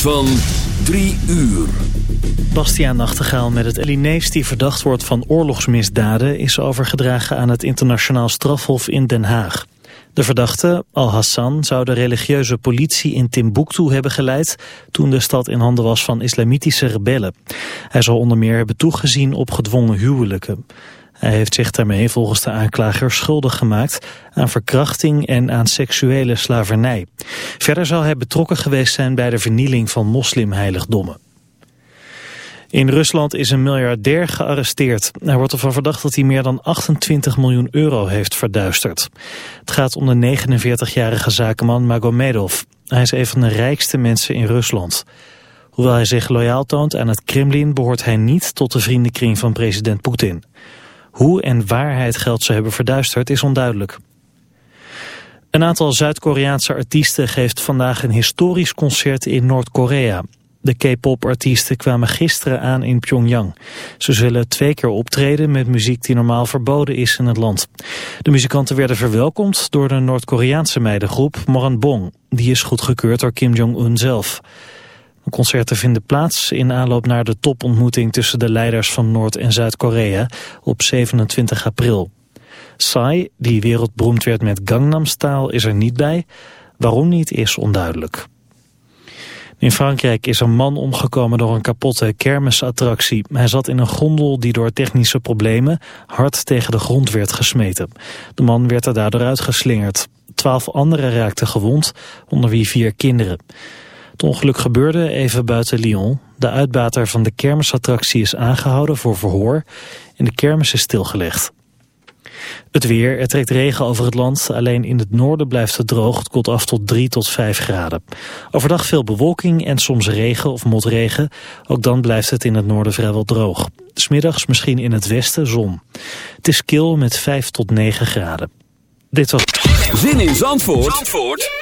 Van 3 uur. Bastiaan Nachtegaal met het Elinees die verdacht wordt van oorlogsmisdaden... is overgedragen aan het internationaal strafhof in Den Haag. De verdachte, Al-Hassan, zou de religieuze politie in Timbuktu hebben geleid... toen de stad in handen was van islamitische rebellen. Hij zou onder meer hebben toegezien op gedwongen huwelijken. Hij heeft zich daarmee volgens de aanklager schuldig gemaakt aan verkrachting en aan seksuele slavernij. Verder zou hij betrokken geweest zijn bij de vernieling van moslimheiligdommen. In Rusland is een miljardair gearresteerd. Hij wordt ervan verdacht dat hij meer dan 28 miljoen euro heeft verduisterd. Het gaat om de 49-jarige zakenman Magomedov. Hij is een van de rijkste mensen in Rusland. Hoewel hij zich loyaal toont aan het Kremlin... behoort hij niet tot de vriendenkring van president Poetin. Hoe en waar hij het geld zou hebben verduisterd is onduidelijk. Een aantal Zuid-Koreaanse artiesten geeft vandaag een historisch concert in Noord-Korea. De K-pop-artiesten kwamen gisteren aan in Pyongyang. Ze zullen twee keer optreden met muziek die normaal verboden is in het land. De muzikanten werden verwelkomd door de Noord-Koreaanse meidengroep Moranbong. Die is goedgekeurd door Kim Jong-un zelf. Concerten vinden plaats in aanloop naar de topontmoeting tussen de leiders van Noord- en Zuid-Korea op 27 april. Psy, die wereldberoemd werd met Gangnam Style, is er niet bij. Waarom niet is onduidelijk. In Frankrijk is een man omgekomen door een kapotte kermisattractie. Hij zat in een gondel die door technische problemen hard tegen de grond werd gesmeten. De man werd er daardoor uitgeslingerd. Twaalf anderen raakten gewond, onder wie vier kinderen. Het ongeluk gebeurde even buiten Lyon. De uitbater van de kermisattractie is aangehouden voor verhoor en de kermis is stilgelegd. Het weer, er trekt regen over het land. Alleen in het noorden blijft het droog. Het koelt af tot 3 tot 5 graden. Overdag veel bewolking en soms regen of motregen. Ook dan blijft het in het noorden vrijwel droog. Smiddags misschien in het westen zon. Het is kil met 5 tot 9 graden. Dit was... Zin in Zandvoort, Zandvoort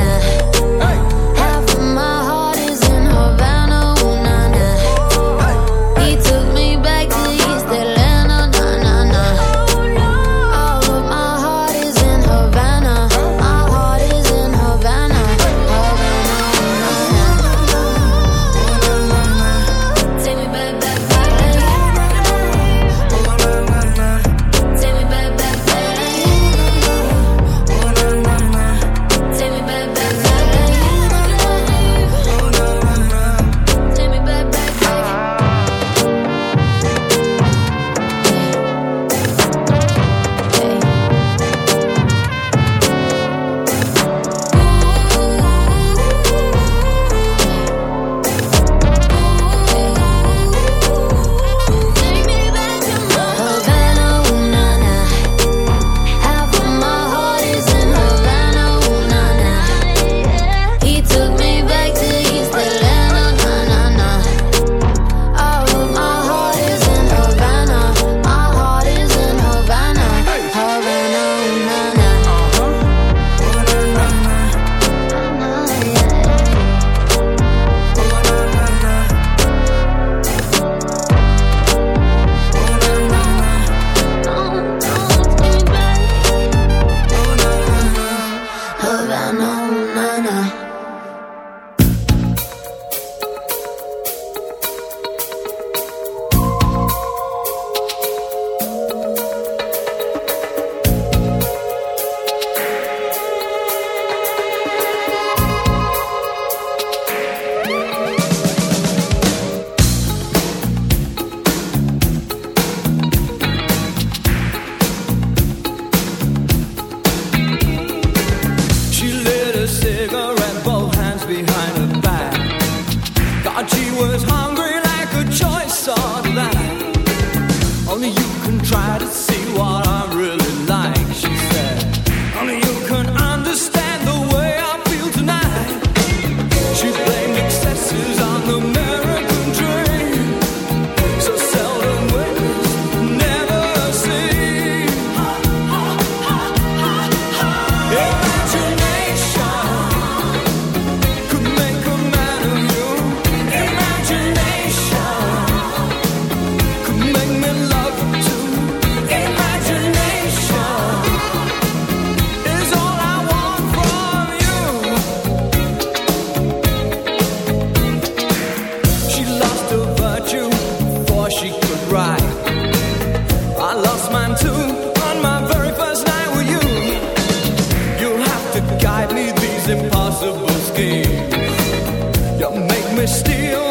me steal.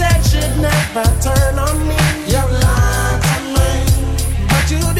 said she'd never turn on me. You lied to me, but you.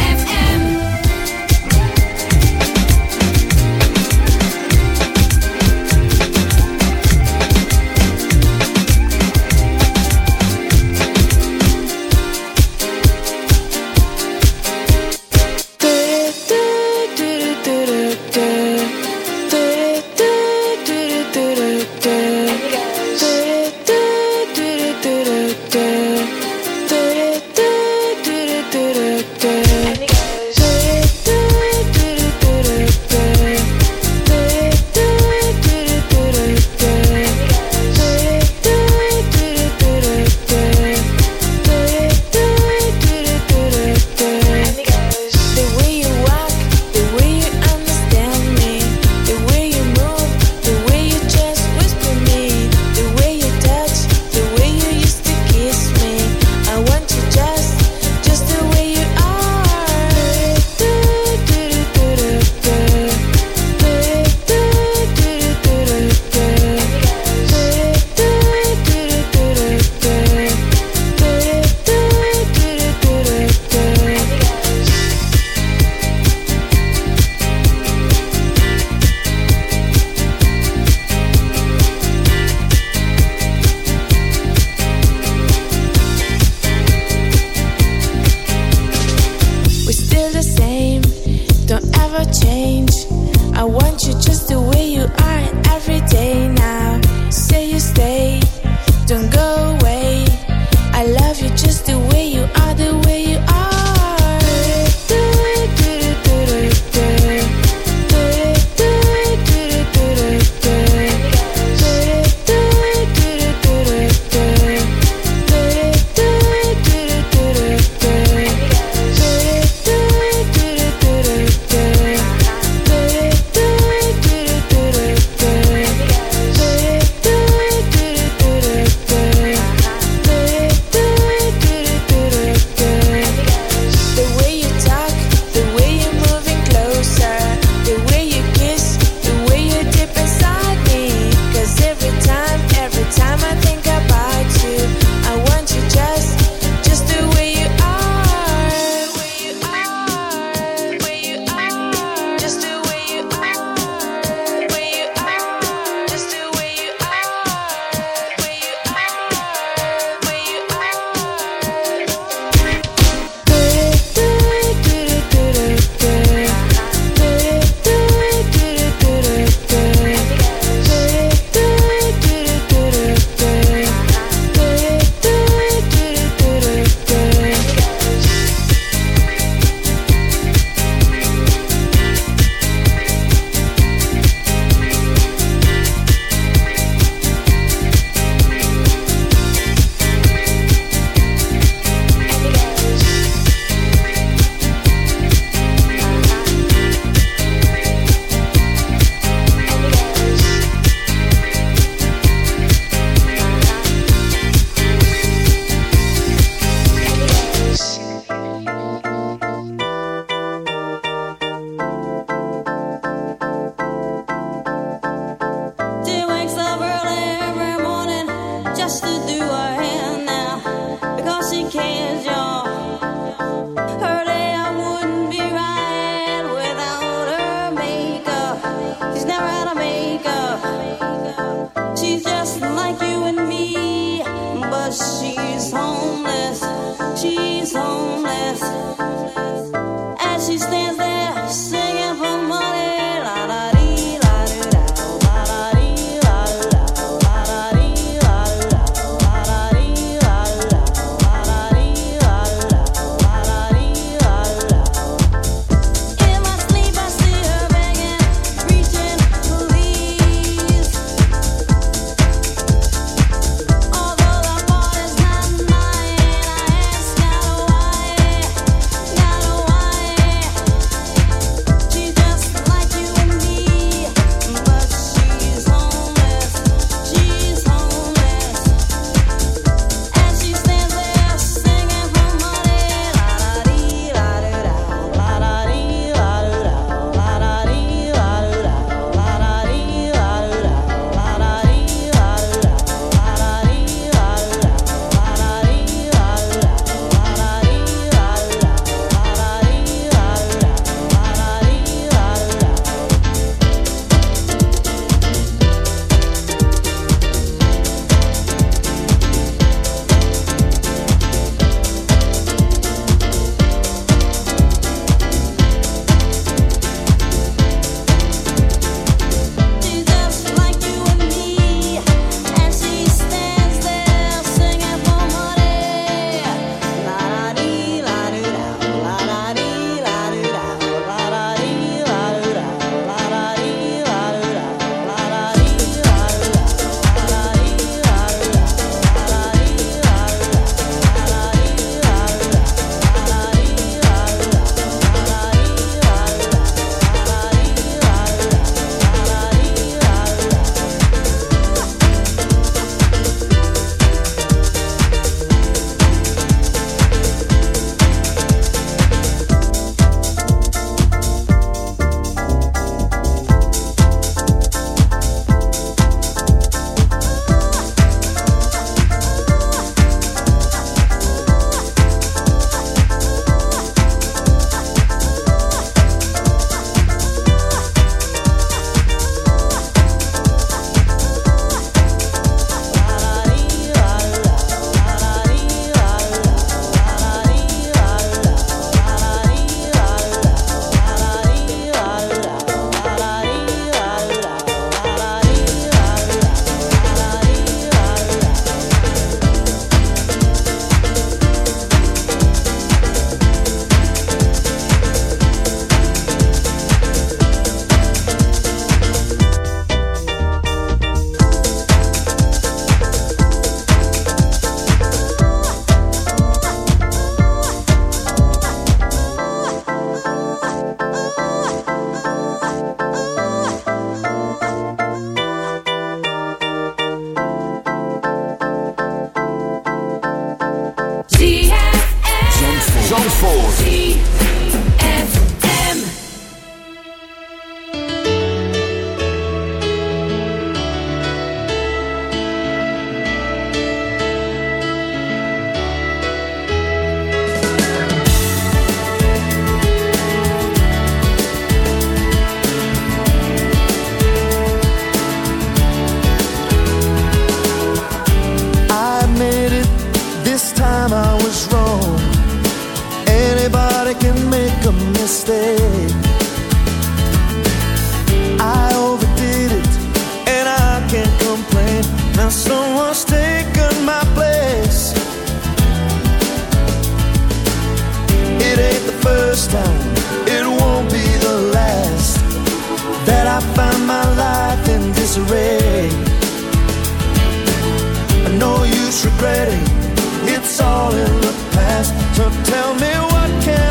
day. my place. It ain't the first time, it won't be the last that I find my life in disarray. I know you're regretting, it's all in the past. So tell me what can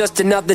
Just another